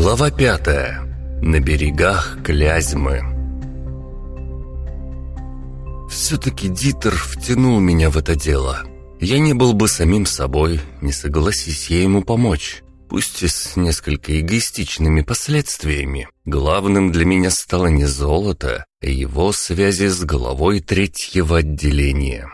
Глава пятая. На берегах Клязьмы. Все-таки Дитер втянул меня в это дело. Я не был бы самим собой, не согласись я ему помочь. Пусть и с несколько эгоистичными последствиями. Главным для меня стало не золото, а его связи с головой третьего отделения.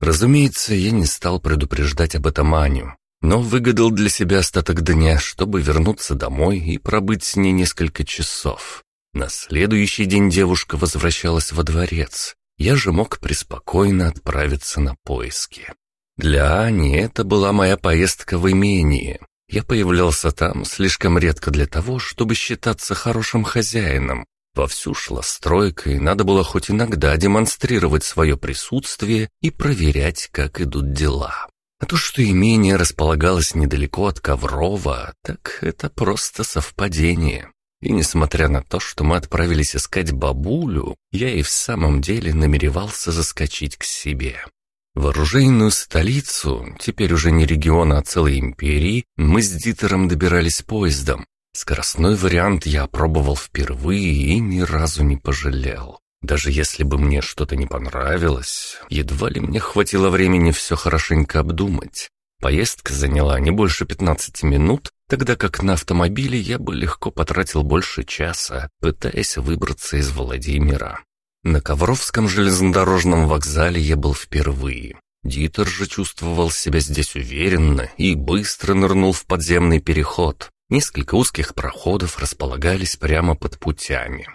Разумеется, я не стал предупреждать об этом Аню но выгадал для себя остаток дня, чтобы вернуться домой и пробыть с ней несколько часов. На следующий день девушка возвращалась во дворец. Я же мог преспокойно отправиться на поиски. Для Ани это была моя поездка в имение. Я появлялся там слишком редко для того, чтобы считаться хорошим хозяином. Вовсю шла стройка, и надо было хоть иногда демонстрировать свое присутствие и проверять, как идут дела. А то, что имение располагалось недалеко от Коврова, так это просто совпадение. И несмотря на то, что мы отправились искать бабулю, я и в самом деле намеревался заскочить к себе. В оружейную столицу, теперь уже не региона, а целой империи, мы с Дитером добирались поездом. Скоростной вариант я опробовал впервые и ни разу не пожалел. Даже если бы мне что-то не понравилось, едва ли мне хватило времени все хорошенько обдумать. Поездка заняла не больше 15 минут, тогда как на автомобиле я бы легко потратил больше часа, пытаясь выбраться из Владимира. На Ковровском железнодорожном вокзале я был впервые. Дитер же чувствовал себя здесь уверенно и быстро нырнул в подземный переход. Несколько узких проходов располагались прямо под путями.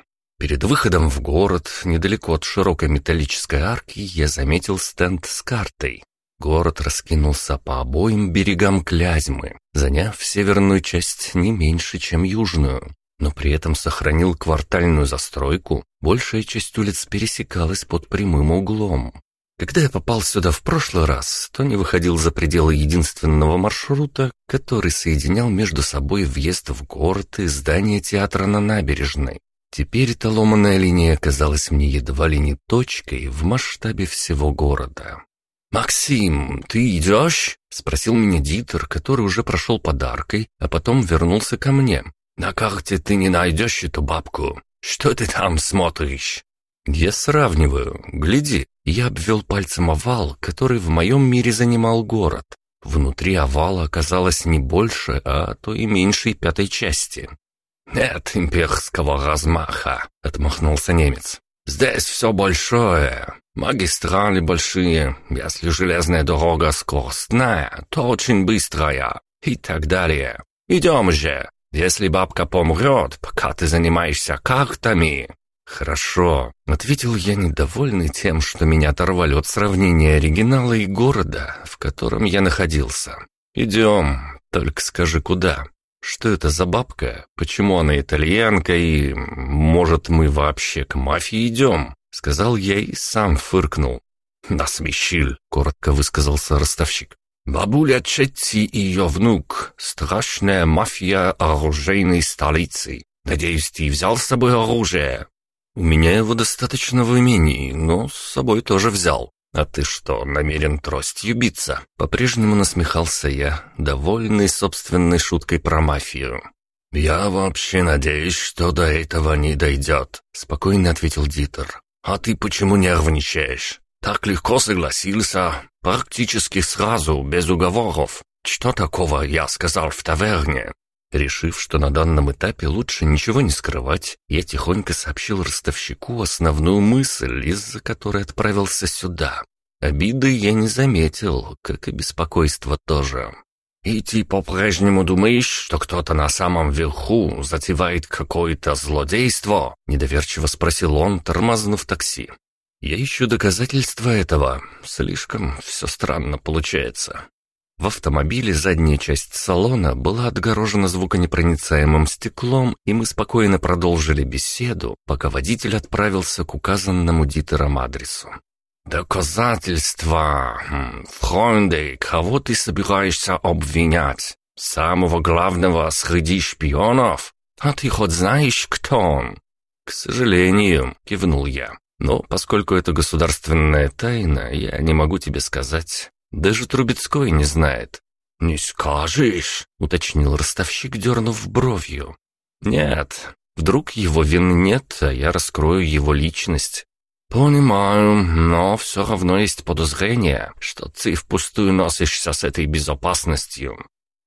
Перед выходом в город, недалеко от широкой металлической арки, я заметил стенд с картой. Город раскинулся по обоим берегам Клязьмы, заняв северную часть не меньше, чем южную, но при этом сохранил квартальную застройку, большая часть улиц пересекалась под прямым углом. Когда я попал сюда в прошлый раз, то не выходил за пределы единственного маршрута, который соединял между собой въезд в город и здание театра на набережной. Теперь эта ломаная линия казалась мне едва ли не точкой в масштабе всего города. «Максим, ты идешь?» — спросил меня Дитер, который уже прошел подаркой, а потом вернулся ко мне. «На карте ты не найдешь эту бабку. Что ты там смотришь?» «Я сравниваю. Гляди». Я обвел пальцем овал, который в моем мире занимал город. Внутри овала оказалось не больше, а то и меньшей пятой части. «Нет имперского размаха», — отмахнулся немец. «Здесь все большое, магистрали большие, если железная дорога скоростная, то очень быстрая и так далее. Идем же, если бабка помрет, пока ты занимаешься картами». «Хорошо», — ответил я, недовольный тем, что меня оторвали от сравнения оригинала и города, в котором я находился. «Идем, только скажи, куда?» Что это за бабка? Почему она итальянка и... Может, мы вообще к мафии идем?» Сказал я и сам фыркнул. «Насмешил», — коротко высказался ростовщик. «Бабуля Четти и ее внук. Страшная мафия оружейной столицы. Надеюсь, ты взял с собой оружие?» «У меня его достаточно в имении, но с собой тоже взял. «А ты что, намерен тростью биться?» По-прежнему насмехался я, довольный собственной шуткой про мафию. «Я вообще надеюсь, что до этого не дойдет», — спокойно ответил Дитер. «А ты почему нервничаешь? Так легко согласился, практически сразу, без уговоров. Что такого я сказал в таверне?» Решив, что на данном этапе лучше ничего не скрывать, я тихонько сообщил ростовщику основную мысль, из-за которой отправился сюда. Обиды я не заметил, как и беспокойство тоже. «И ты по-прежнему думаешь, что кто-то на самом верху затевает какое-то злодейство?» — недоверчиво спросил он, тормознув такси. «Я ищу доказательства этого. Слишком все странно получается. В автомобиле задняя часть салона была отгорожена звуконепроницаемым стеклом, и мы спокойно продолжили беседу, пока водитель отправился к указанному Дитером адресу. «Доказательства! Фройнды, кого ты собираешься обвинять? Самого главного среди шпионов? А ты хоть знаешь, кто он?» «К сожалению», — кивнул я. «Но поскольку это государственная тайна, я не могу тебе сказать. Даже Трубецкой не знает». «Не скажешь», — уточнил ростовщик, дернув бровью. Нет, вдруг его вины нет, а я раскрою его личность. «Понимаю, но все равно есть подозрение, что ты впустую носишься с этой безопасностью.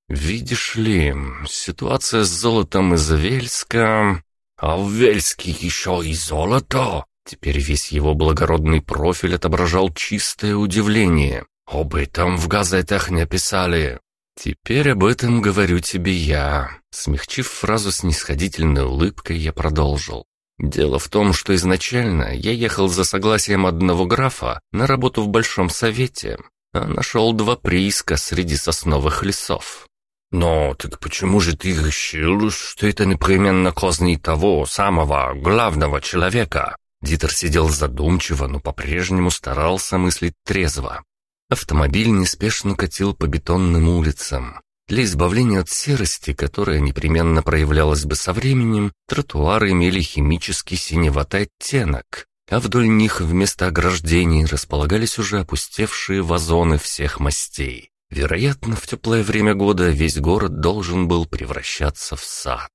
Видишь ли, ситуация с золотом из Вельска... А в Вельске еще и золото!» Теперь весь его благородный профиль отображал чистое удивление. «Об этом в газетах не писали». «Теперь об этом говорю тебе я». Смягчив фразу с нисходительной улыбкой, я продолжил. «Дело в том, что изначально я ехал за согласием одного графа на работу в Большом Совете, а нашел два прииска среди сосновых лесов. «Но так почему же ты решил, что это непременно козни того самого главного человека?» Дитер сидел задумчиво, но по-прежнему старался мыслить трезво. Автомобиль неспешно катил по бетонным улицам. Для избавления от серости, которая непременно проявлялась бы со временем, тротуары имели химический синеватый оттенок, а вдоль них вместо ограждений располагались уже опустевшие вазоны всех мастей. Вероятно, в теплое время года весь город должен был превращаться в сад.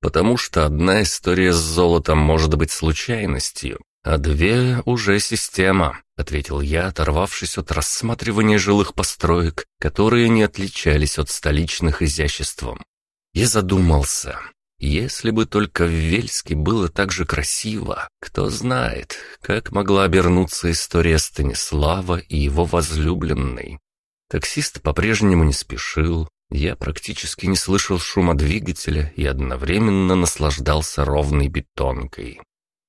Потому что одна история с золотом может быть случайностью, а две уже система, ответил я, оторвавшись от рассматривания жилых построек, которые не отличались от столичных изяществом. Я задумался. Если бы только в Вельске было так же красиво, кто знает, как могла обернуться история Станислава и его возлюбленной. Таксист по-прежнему не спешил, я практически не слышал шума двигателя и одновременно наслаждался ровной бетонкой.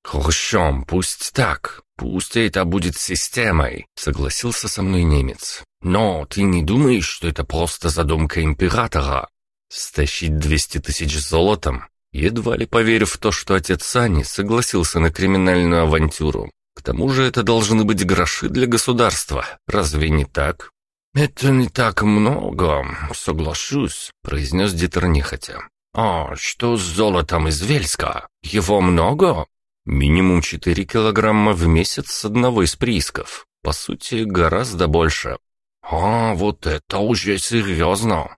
«Хорошо, пусть так, пусть это будет системой», — согласился со мной немец. «Но ты не думаешь, что это просто задумка императора? Стащить двести тысяч золотом? Едва ли поверю в то, что отец Сани согласился на криминальную авантюру. К тому же это должны быть гроши для государства, разве не так?» «Это не так много, соглашусь», — произнес Дитер нехотя. «А что с золотом из Вельска? Его много?» «Минимум четыре килограмма в месяц с одного из приисков. По сути, гораздо больше». «А, вот это уже серьезно!»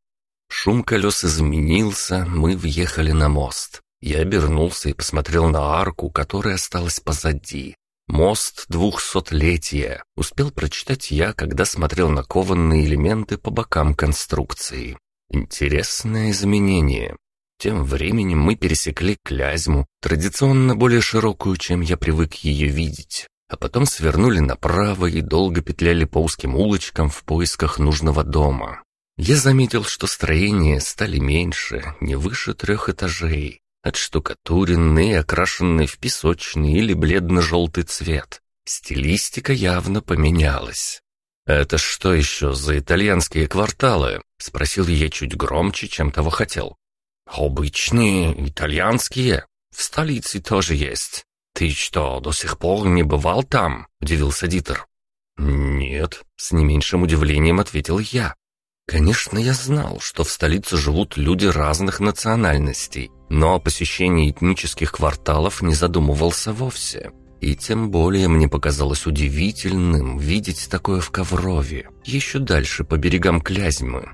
Шум колес изменился, мы въехали на мост. Я обернулся и посмотрел на арку, которая осталась позади. «Мост двухсотлетия», успел прочитать я, когда смотрел на кованные элементы по бокам конструкции. Интересное изменение. Тем временем мы пересекли Клязьму, традиционно более широкую, чем я привык ее видеть, а потом свернули направо и долго петляли по узким улочкам в поисках нужного дома. Я заметил, что строения стали меньше, не выше трех этажей, отштукатуренный и окрашенный в песочный или бледно-желтый цвет. Стилистика явно поменялась. «Это что еще за итальянские кварталы?» — спросил я чуть громче, чем того хотел. «Обычные, итальянские. В столице тоже есть. Ты что, до сих пор не бывал там?» — удивился Дитер. «Нет», — с не меньшим удивлением ответил я. Конечно, я знал, что в столице живут люди разных национальностей, но о посещении этнических кварталов не задумывался вовсе. И тем более мне показалось удивительным видеть такое в Коврове, еще дальше по берегам Клязьмы.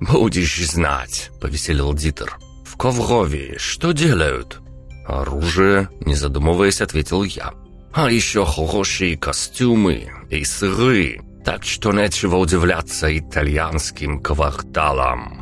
«Будешь знать», — повеселил Дитер. «В Коврове что делают?» «Оружие», — не задумываясь, ответил я. «А еще хорошие костюмы и сыры. Так что нечего удивляться итальянским кварталам.